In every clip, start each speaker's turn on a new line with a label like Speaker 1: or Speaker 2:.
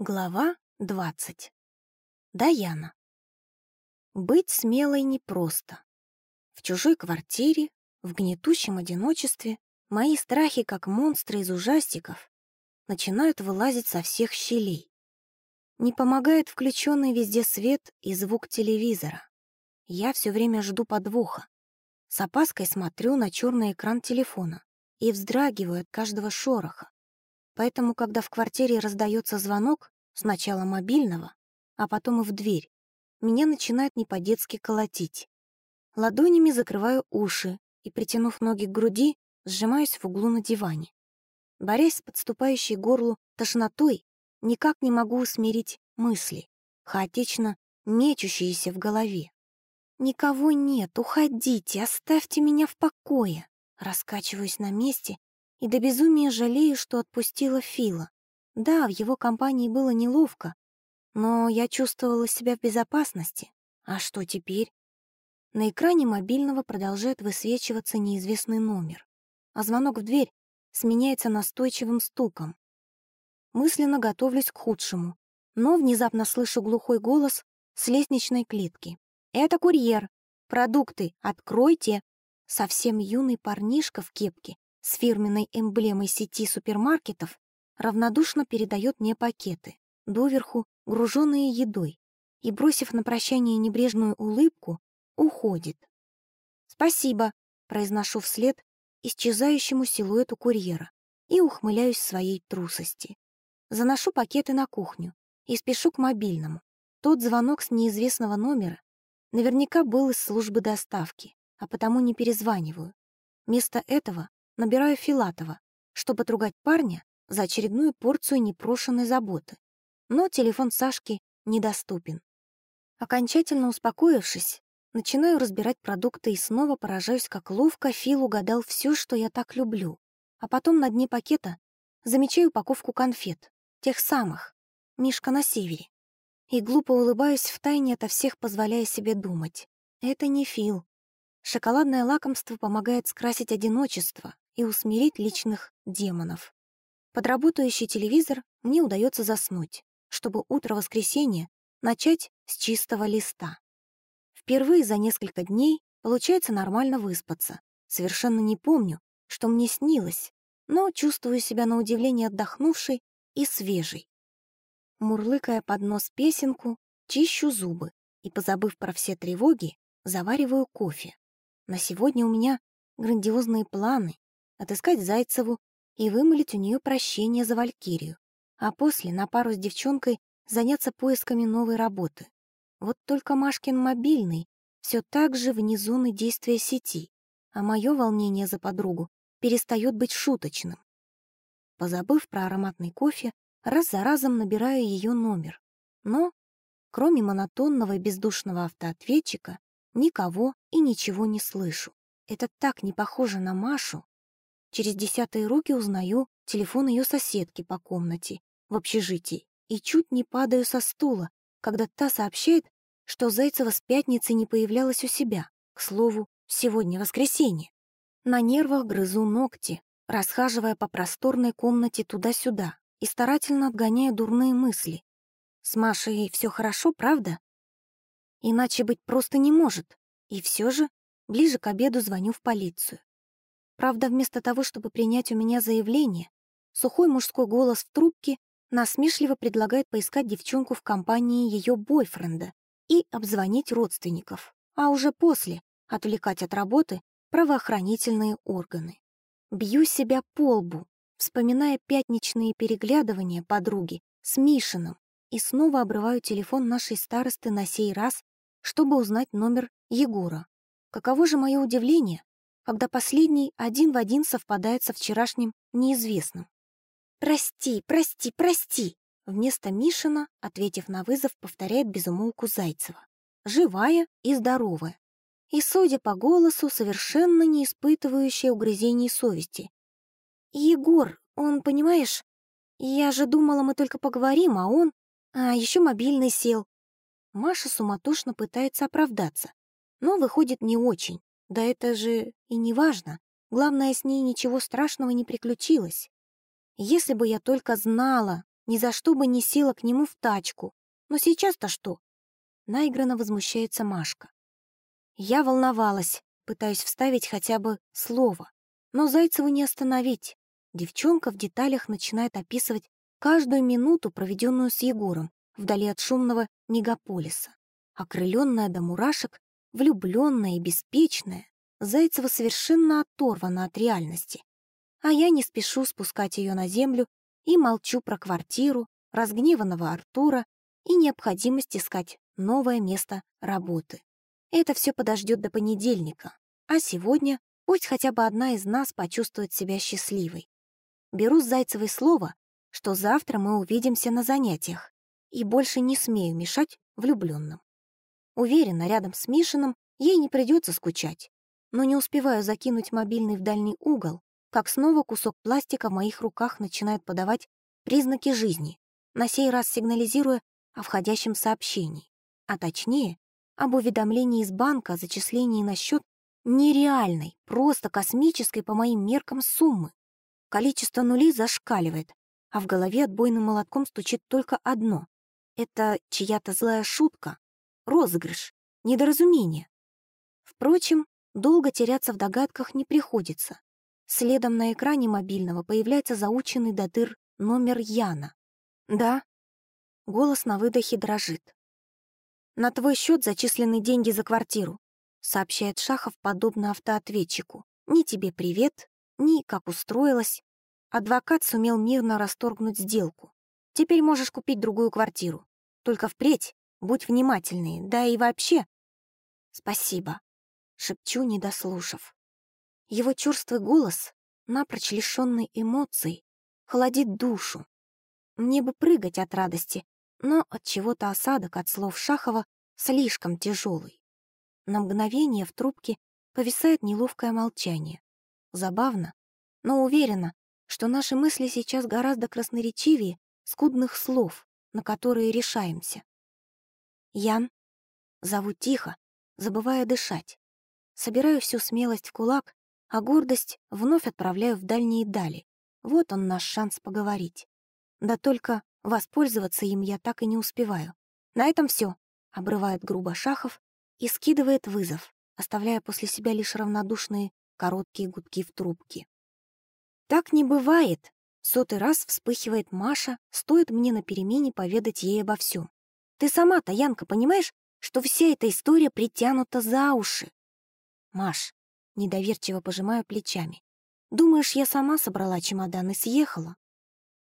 Speaker 1: Глава 20. Даяна. Быть смелой непросто. В чужой квартире, в гнетущем одиночестве, мои страхи, как монстры из ужастиков, начинают вылазить со всех щелей. Не помогает включенный везде свет и звук телевизора. Я все время жду подвоха. С опаской смотрю на черный экран телефона и вздрагиваю от каждого шороха. Поэтому, когда в квартире раздается звонок, сначала мобильного, а потом и в дверь, меня начинает не по-детски колотить. Ладонями закрываю уши и, притянув ноги к груди, сжимаюсь в углу на диване. Борясь с подступающей горлу тошнотой, никак не могу усмирить мысли, хаотично мечущиеся в голове. «Никого нет, уходите, оставьте меня в покое!» Раскачиваюсь на месте и до безумия жалею, что отпустила Фила. Да, в его компании было неловко, но я чувствовала себя в безопасности. А что теперь? На экране мобильного продолжает высвечиваться неизвестный номер, а звонок в дверь сменяется настойчивым стуком. Мысленно готовлюсь к худшему, но внезапно слышу глухой голос с лестничной клетки. «Это курьер! Продукты! Откройте!» Совсем юный парнишка в кепке с фирменной эмблемой сети супермаркетов равнодушно передает мне пакеты, доверху груженные едой, и, бросив на прощание небрежную улыбку, уходит. «Спасибо», — произношу вслед исчезающему силуэту курьера и ухмыляюсь своей трусости. Заношу пакеты на кухню и спешу к мобильному. Тот звонок с неизвестного номера наверняка был из службы доставки, а потому не перезваниваю. Вместо этого набираю Филатова, чтобы отругать парня за очередную порцию непрошенной заботы. Но телефон Сашки недоступен. Окончательно успокоившись, начинаю разбирать продукты и снова поражаюсь, как ловко Фил угадал все, что я так люблю. А потом на дне пакета замечаю упаковку конфет, тех самых, Мишка на севере. И глупо улыбаюсь втайне ото всех, позволяя себе думать. Это не Фил. Шоколадное лакомство помогает скрасить одиночество, и усмирить личных демонов. Под работающий телевизор мне удается заснуть, чтобы утро воскресенья начать с чистого листа. Впервые за несколько дней получается нормально выспаться. Совершенно не помню, что мне снилось, но чувствую себя на удивление отдохнувшей и свежей. Мурлыкая под нос песенку, чищу зубы и, позабыв про все тревоги, завариваю кофе. На сегодня у меня грандиозные планы, отыскать Зайцеву и вымолить у нее прощение за Валькирию, а после на пару с девчонкой заняться поисками новой работы. Вот только Машкин мобильный все так же вне зоны действия сети, а мое волнение за подругу перестает быть шуточным. Позабыв про ароматный кофе, раз за разом набираю ее номер. Но, кроме монотонного и бездушного автоответчика, никого и ничего не слышу. Это так не похоже на Машу, Через десятые руки узнаю телефон ее соседки по комнате в общежитии и чуть не падаю со стула, когда та сообщает, что Зайцева с пятницы не появлялась у себя. К слову, сегодня воскресенье. На нервах грызу ногти, расхаживая по просторной комнате туда-сюда и старательно отгоняя дурные мысли. С Машей все хорошо, правда? Иначе быть просто не может. И все же ближе к обеду звоню в полицию. Правда, вместо того, чтобы принять у меня заявление, сухой мужской голос в трубке насмешливо предлагает поискать девчонку в компании ее бойфренда и обзвонить родственников, а уже после отвлекать от работы правоохранительные органы. Бью себя по лбу, вспоминая пятничные переглядывания подруги с Мишиным, и снова обрываю телефон нашей старосты на сей раз, чтобы узнать номер Егора. Каково же мое удивление, когда последний один в один совпадает со вчерашним неизвестным. «Прости, прости, прости!» Вместо Мишина, ответив на вызов, повторяет безумолку Зайцева. Живая и здоровая. И, судя по голосу, совершенно не испытывающая угрызений совести. «Егор, он, понимаешь, я же думала, мы только поговорим, а он... А еще мобильный сел». Маша суматошно пытается оправдаться, но выходит не очень. Да это же и не важно. Главное, с ней ничего страшного не приключилось. Если бы я только знала, Ни за что бы не села к нему в тачку. Но сейчас-то что? Наигранно возмущается Машка. Я волновалась, пытаясь вставить хотя бы слово. Но Зайцеву не остановить. Девчонка в деталях начинает описывать каждую минуту, проведенную с Егором, вдали от шумного мегаполиса. Окрыленная до мурашек, влюбленная и беспечная, Зайцева совершенно оторвана от реальности. А я не спешу спускать ее на землю и молчу про квартиру, разгневанного Артура и необходимость искать новое место работы. Это все подождет до понедельника, а сегодня пусть хотя бы одна из нас почувствует себя счастливой. Беру с Зайцевой слово, что завтра мы увидимся на занятиях, и больше не смею мешать влюбленным. Уверена, рядом с Мишиным ей не придется скучать, но не успеваю закинуть мобильный в дальний угол, как снова кусок пластика в моих руках начинает подавать признаки жизни, на сей раз сигнализируя о входящем сообщении, а точнее, об уведомлении из банка о зачислении на счет нереальной, просто космической по моим меркам суммы. Количество нулей зашкаливает, а в голове отбойным молотком стучит только одно. Это чья-то злая шутка, розыгрыш, недоразумение. Впрочем, долго теряться в догадках не приходится. Следом на экране мобильного появляется заученный до дыр номер Яна. «Да?» Голос на выдохе дрожит. «На твой счет зачислены деньги за квартиру», сообщает Шахов подобно автоответчику. «Ни тебе привет, ни как устроилась. Адвокат сумел мирно расторгнуть сделку. Теперь можешь купить другую квартиру. Только впредь будь внимательнее, да и вообще. Спасибо, шепчу, не дослушав. Его чувствый голос, напрочь лишенный эмоций, холодит душу. Мне бы прыгать от радости, но от чего-то осадок от слов Шахова слишком тяжелый. На мгновение в трубке повисает неловкое молчание. Забавно, но уверена, что наши мысли сейчас гораздо красноречивее скудных слов, на которые решаемся. Ян. Зову тихо, забывая дышать. Собираю всю смелость в кулак, а гордость вновь отправляю в дальние дали. Вот он наш шанс поговорить. Да только воспользоваться им я так и не успеваю. На этом все, обрывает грубо Шахов и скидывает вызов, оставляя после себя лишь равнодушные короткие гудки в трубке. Так не бывает. Сотый раз вспыхивает Маша, стоит мне на перемене поведать ей обо всем. Ты сама-то, Янка, понимаешь, что вся эта история притянута за уши? Маш, недоверчиво пожимаю плечами. Думаешь, я сама собрала чемодан и съехала?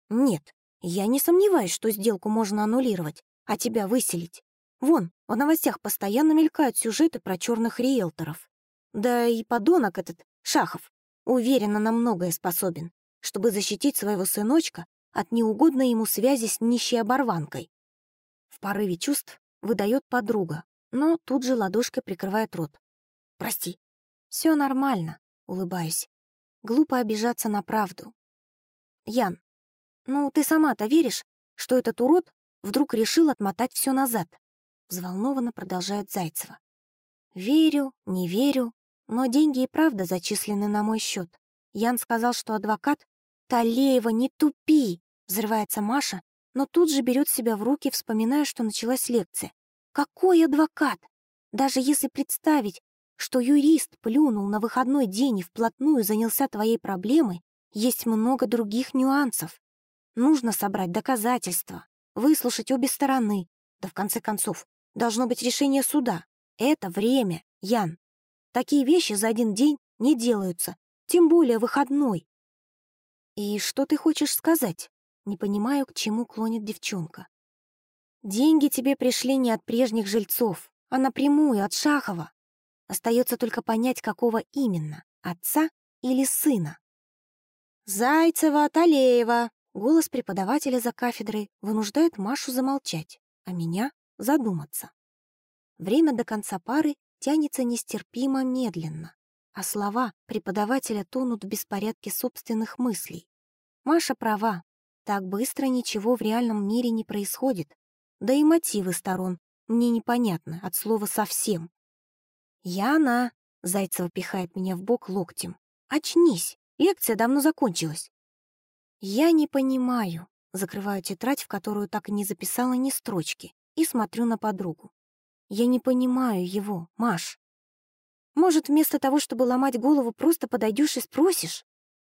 Speaker 1: Нет, я не сомневаюсь, что сделку можно аннулировать, а тебя выселить. Вон, в новостях постоянно мелькают сюжеты про черных риэлторов. Да и подонок этот, Шахов, Уверенно на многое способен, чтобы защитить своего сыночка от неугодной ему связи с нищей оборванкой. Порыве чувств выдает подруга, но тут же ладошкой прикрывает рот. «Прости». «Все нормально», — улыбаюсь. Глупо обижаться на правду. «Ян, ну ты сама-то веришь, что этот урод вдруг решил отмотать все назад?» Взволнованно продолжает Зайцева. «Верю, не верю, но деньги и правда зачислены на мой счет. Ян сказал, что адвокат... «Талеева, не тупи!» — взрывается Маша, но тут же берет себя в руки, вспоминая, что началась лекция. «Какой адвокат? Даже если представить, что юрист плюнул на выходной день и вплотную занялся твоей проблемой, есть много других нюансов. Нужно собрать доказательства, выслушать обе стороны. Да в конце концов, должно быть решение суда. Это время, Ян. Такие вещи за один день не делаются, тем более выходной. И что ты хочешь сказать? Не понимаю, к чему клонит девчонка. Деньги тебе пришли не от прежних жильцов, а напрямую от Шахова. Остается только понять, какого именно, отца или сына. «Зайцева, Талеева!» Голос преподавателя за кафедрой вынуждает Машу замолчать, а меня — задуматься. Время до конца пары тянется нестерпимо медленно, а слова преподавателя тонут в беспорядке собственных мыслей. Маша права, так быстро ничего в реальном мире не происходит, да и мотивы сторон мне непонятны от слова «совсем». «Яна!» — Зайцева пихает меня в бок локтем. «Очнись! Лекция давно закончилась!» «Я не понимаю», — Закрываю тетрадь, в которую так и не записала ни строчки, и смотрю на подругу. Я не понимаю его, Маш. Может, вместо того, чтобы ломать голову, просто подойдешь и спросишь?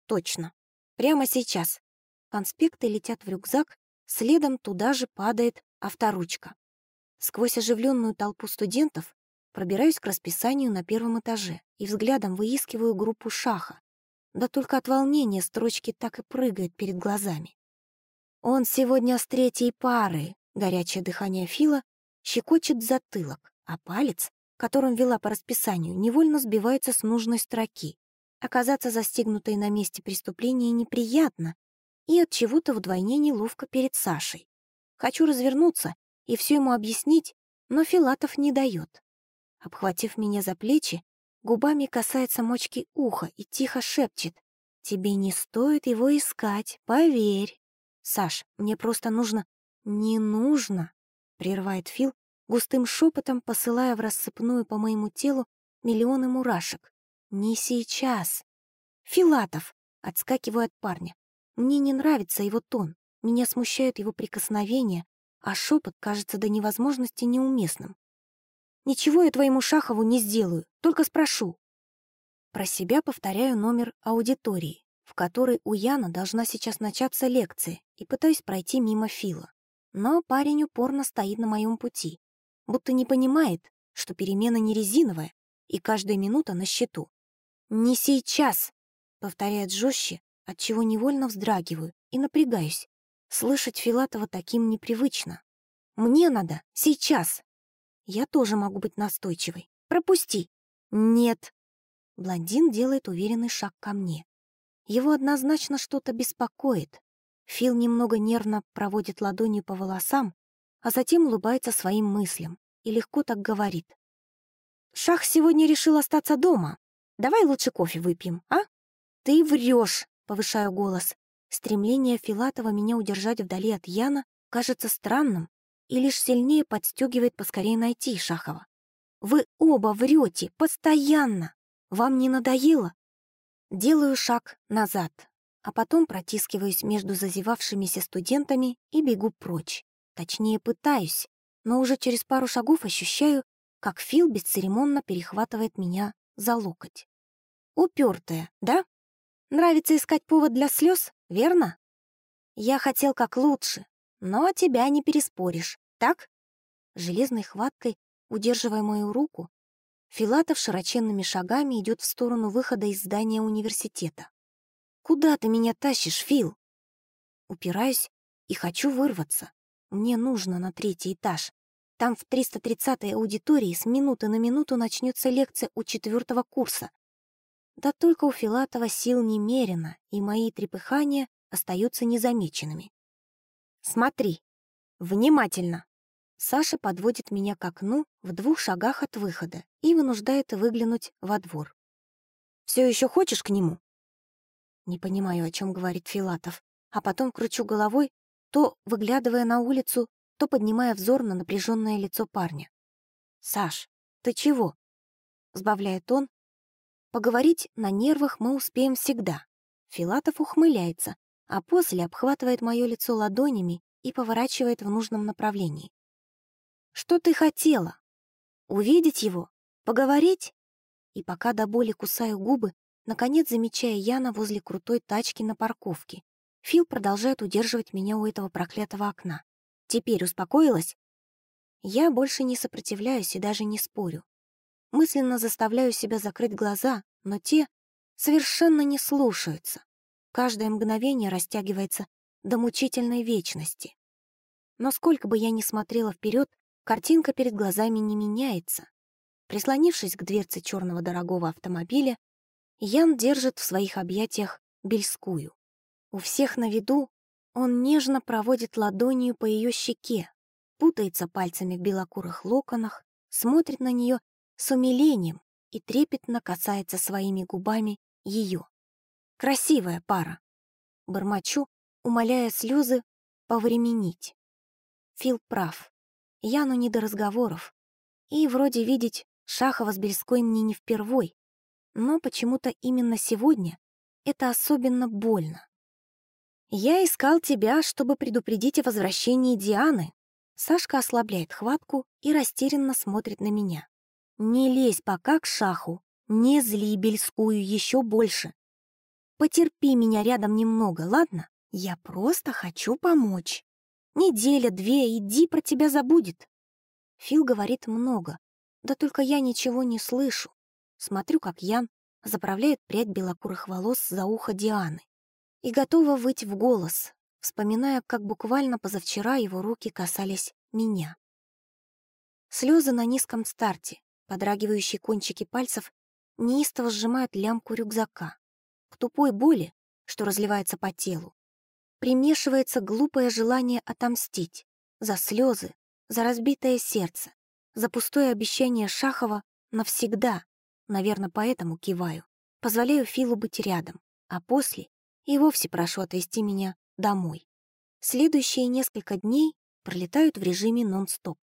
Speaker 1: Точно. Прямо сейчас. Конспекты летят в рюкзак, следом туда же падает авторучка. Сквозь оживленную толпу студентов пробираюсь к расписанию на первом этаже и взглядом выискиваю группу шаха. Да только от волнения строчки так и прыгают перед глазами. Он сегодня с третьей пары. Горячее дыхание Фила щекочет затылок, а палец, которым вела по расписанию, невольно сбивается с нужной строки. Оказаться застигнутой на месте преступления неприятно и от чего-то вдвойне неловко перед Сашей. Хочу развернуться и все ему объяснить, но Филатов не дает. Обхватив меня за плечи, губами касается мочки уха и тихо шепчет. «Тебе не стоит его искать, поверь». «Саш, мне просто нужно...» «Не нужно», — прерывает Фил, густым шепотом посылая в рассыпную по моему телу миллионы мурашек. «Не сейчас». «Филатов!» — отскакиваю от парня. Мне не нравится его тон, меня смущают его прикосновения, а шепот кажется до невозможности неуместным. «Ничего я твоему Шахову не сделаю, только спрошу». Про себя повторяю номер аудитории, в которой у Яна должна сейчас начаться лекция, и пытаюсь пройти мимо Фила. Но парень упорно стоит на моем пути, будто не понимает, что перемена не резиновая, и каждая минута на счету. «Не сейчас!» — повторяет жестче, отчего невольно вздрагиваю и напрягаюсь. Слышать Филатова таким непривычно. «Мне надо! Сейчас!» Я тоже могу быть настойчивой. «Пропусти!» «Нет!» Блондин делает уверенный шаг ко мне. Его однозначно что-то беспокоит. Фил немного нервно проводит ладонью по волосам, а затем улыбается своим мыслям и легко так говорит. «Шах сегодня решил остаться дома. Давай лучше кофе выпьем, а?» «Ты врешь!» — повышаю голос. Стремление Филатова меня удержать вдали от Яна кажется странным и лишь сильнее подстегивает поскорее найти Шахова. «Вы оба врете, постоянно! Вам не надоело?» Делаю шаг назад, а потом протискиваюсь между зазевавшимися студентами и бегу прочь. Точнее, пытаюсь, но уже через пару шагов ощущаю, как Фил бесцеремонно перехватывает меня за локоть. Упертая, да? Нравится искать повод для слез, верно? Я хотел как лучше, но тебя не переспоришь, так? Железной хваткой, удерживая мою руку, Филатов широченными шагами идет в сторону выхода из здания университета. «Куда ты меня тащишь, Фил?» Упираюсь и хочу вырваться. Мне нужно на третий этаж. Там в 330-й аудитории с минуты на минуту начнется лекция у четвертого курса. Да только у Филатова сил немерено, и мои трепыхания остаются незамеченными. «Смотри! Внимательно!» Саша подводит меня к окну в двух шагах от выхода и вынуждает выглянуть во двор. «Все еще хочешь к нему?» Не понимаю, о чем говорит Филатов, а потом кручу головой, то выглядывая на улицу, то поднимая взор на напряженное лицо парня. «Саш, ты чего?» — сбавляет он. «Поговорить на нервах мы успеем всегда». Филатов ухмыляется, а после обхватывает мое лицо ладонями и поворачивает в нужном направлении. «Что ты хотела? Увидеть его? Поговорить?» И пока до боли кусаю губы, наконец замечая Яна возле крутой тачки на парковке, Фил продолжает удерживать меня у этого проклятого окна. Теперь успокоилась? Я больше не сопротивляюсь и даже не спорю. Мысленно заставляю себя закрыть глаза, но те совершенно не слушаются. Каждое мгновение растягивается до мучительной вечности. Но сколько бы я ни смотрела вперед, картинка перед глазами не меняется. Прислонившись к дверце черного дорогого автомобиля, Ян держит в своих объятиях Бельскую. У всех на виду он нежно проводит ладонью по ее щеке, путается пальцами в белокурых локонах, смотрит на нее с умилением и трепетно касается своими губами ее. Красивая пара. Бормочу, умоляя слезы повременить. Фил прав. Яну не до разговоров. И вроде видеть Шахова с Бельской мне не впервой. Но почему-то именно сегодня это особенно больно. «Я искал тебя, чтобы предупредить о возвращении Дианы». Сашка ослабляет хватку и растерянно смотрит на меня. «Не лезь пока к шаху, не зли Бельскую еще больше. Потерпи меня рядом немного, ладно? Я просто хочу помочь. Неделя-две, иди про тебя забудет». Фил говорит много, да только я ничего не слышу. Смотрю, как Ян заправляет прядь белокурых волос за ухо Дианы и готова выть в голос, вспоминая, как буквально позавчера его руки касались меня. Слезы на низком старте, подрагивающие кончики пальцев неистово сжимают лямку рюкзака. К тупой боли, что разливается по телу, примешивается глупое желание отомстить за слезы, за разбитое сердце, за пустое обещание Шахова навсегда. Наверное, поэтому киваю. Позволяю Филу быть рядом, а после и вовсе прошу отвезти меня домой. Следующие несколько дней пролетают в режиме нон-стоп.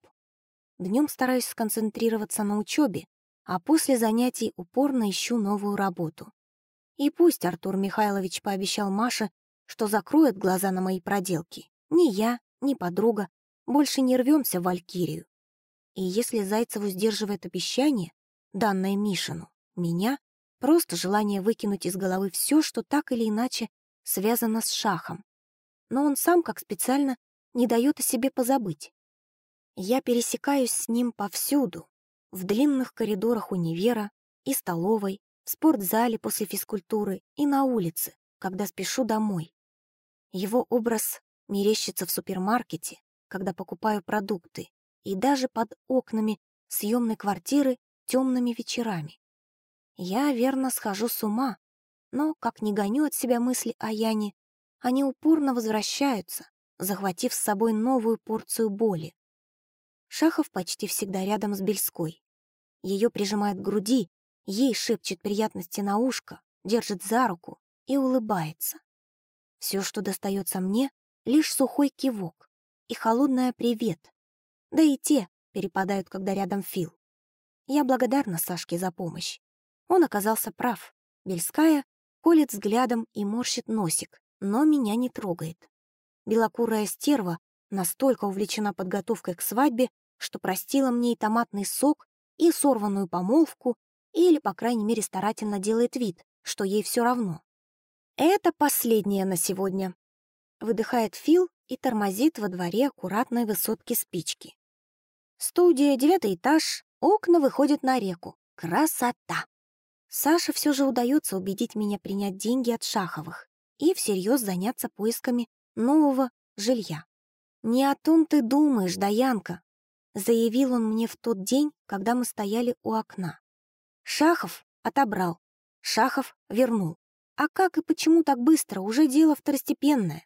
Speaker 1: Днем стараюсь сконцентрироваться на учебе, а после занятий упорно ищу новую работу. И пусть Артур Михайлович пообещал Маше, что закроет глаза на мои проделки, ни я, ни подруга больше не рвемся в Валькирию. И если Зайцеву сдерживает обещание, данное Мишину, меня Просто желание выкинуть из головы все, что так или иначе связано с шахом. Но он сам, как специально, не дает о себе позабыть. Я пересекаюсь с ним повсюду, в длинных коридорах универа и столовой, в спортзале после физкультуры и на улице, когда спешу домой. Его образ мерещится в супермаркете, когда покупаю продукты, и даже под окнами съемной квартиры темными вечерами. Я верно схожу с ума, но, как не гоню от себя мысли о Яне, они упорно возвращаются, захватив с собой новую порцию боли. Шахов почти всегда рядом с Бельской. Ее прижимает к груди, ей шепчет приятности на ушко, держит за руку и улыбается. Все, что достается мне, лишь сухой кивок и холодное «привет». Да и те перепадают, когда рядом Фил. Я благодарна Сашке за помощь. Он оказался прав. Бельская колет взглядом и морщит носик, но меня не трогает. Белокурая стерва настолько увлечена подготовкой к свадьбе, что простила мне и томатный сок, и сорванную помолвку, или, по крайней мере, старательно делает вид, что ей все равно. «Это последнее на сегодня», — выдыхает Фил и тормозит во дворе аккуратной высотки спички. Студия, девятый этаж, окна выходят на реку. Красота! Саше все же удается убедить меня принять деньги от Шаховых и всерьез заняться поисками нового жилья. «Не о том ты думаешь, Даянка», — заявил он мне в тот день, когда мы стояли у окна. Шахов отобрал, Шахов вернул. А как и почему так быстро, уже дело второстепенное.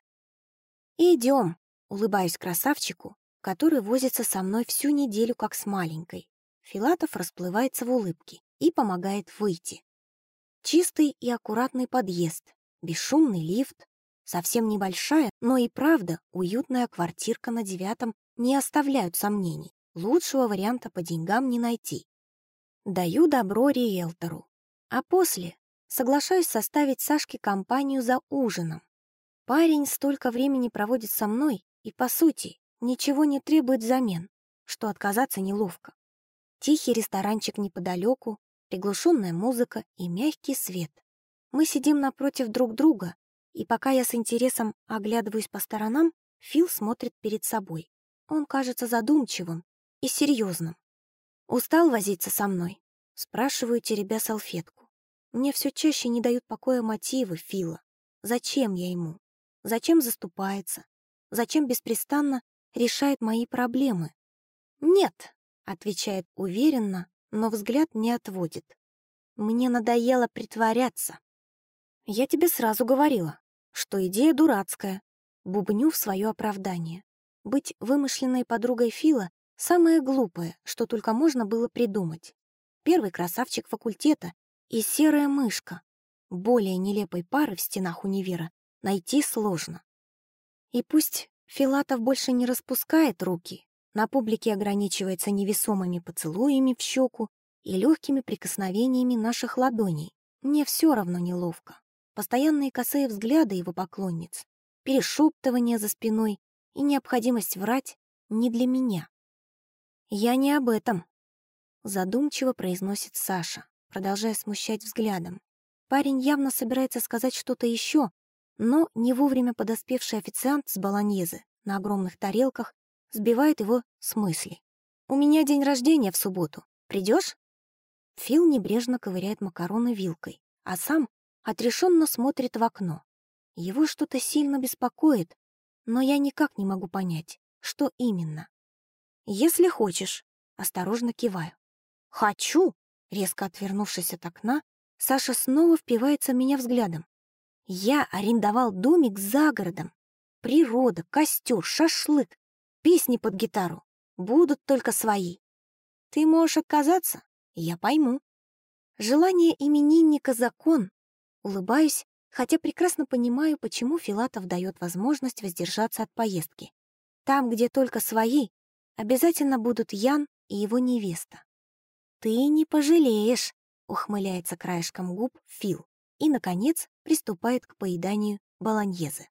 Speaker 1: «Идем», — улыбаюсь красавчику, который возится со мной всю неделю как с маленькой. Филатов расплывается в улыбке и помогает выйти. Чистый и аккуратный подъезд, бесшумный лифт, совсем небольшая, но и правда уютная квартирка на девятом не оставляют сомнений. Лучшего варианта по деньгам не найти. Даю добро риэлтору. А после соглашаюсь составить Сашке компанию за ужином. Парень столько времени проводит со мной и, по сути, ничего не требует взамен, что отказаться неловко. Тихий ресторанчик неподалеку, приглушенная музыка и мягкий свет. Мы сидим напротив друг друга, и пока я с интересом оглядываюсь по сторонам, Фил смотрит перед собой. Он кажется задумчивым и серьезным. «Устал возиться со мной?» Спрашиваю, теребя салфетку. Мне все чаще не дают покоя мотивы Фила. Зачем я ему? Зачем заступается? Зачем беспрестанно решает мои проблемы? «Нет», — отвечает уверенно, но взгляд не отводит. Мне надоело притворяться. Я тебе сразу говорила, что идея дурацкая. Бубню в свое оправдание. Быть вымышленной подругой Фила — самое глупое, что только можно было придумать. Первый красавчик факультета и серая мышка. Более нелепой пары в стенах универа найти сложно. И пусть Филатов больше не распускает руки, на публике ограничивается невесомыми поцелуями в щеку и легкими прикосновениями наших ладоней. Мне все равно неловко. Постоянные косые взгляды его поклонниц, перешептывания за спиной и необходимость врать не для меня. «Я не об этом», — задумчиво произносит Саша, продолжая смущать взглядом. Парень явно собирается сказать что-то еще, но не вовремя подоспевший официант с баланьезы на огромных тарелках сбивает его с мысли. «У меня день рождения в субботу. Придешь?» Фил небрежно ковыряет макароны вилкой, а сам отрешенно смотрит в окно. Его что-то сильно беспокоит, но я никак не могу понять, что именно. «Если хочешь», — осторожно киваю. «Хочу!» — резко отвернувшись от окна, Саша снова впивается в меня взглядом. «Я арендовал домик за городом. Природа, костер, шашлык, песни под гитару. Будут только свои. Ты можешь отказаться, я пойму. Желание именинника — закон. Улыбаюсь, хотя прекрасно понимаю, почему Филатов дает возможность воздержаться от поездки. Там, где только свои, обязательно будут Ян и его невеста. «Ты не пожалеешь», — ухмыляется краешком губ Фил и, наконец, приступает к поеданию баланьезы.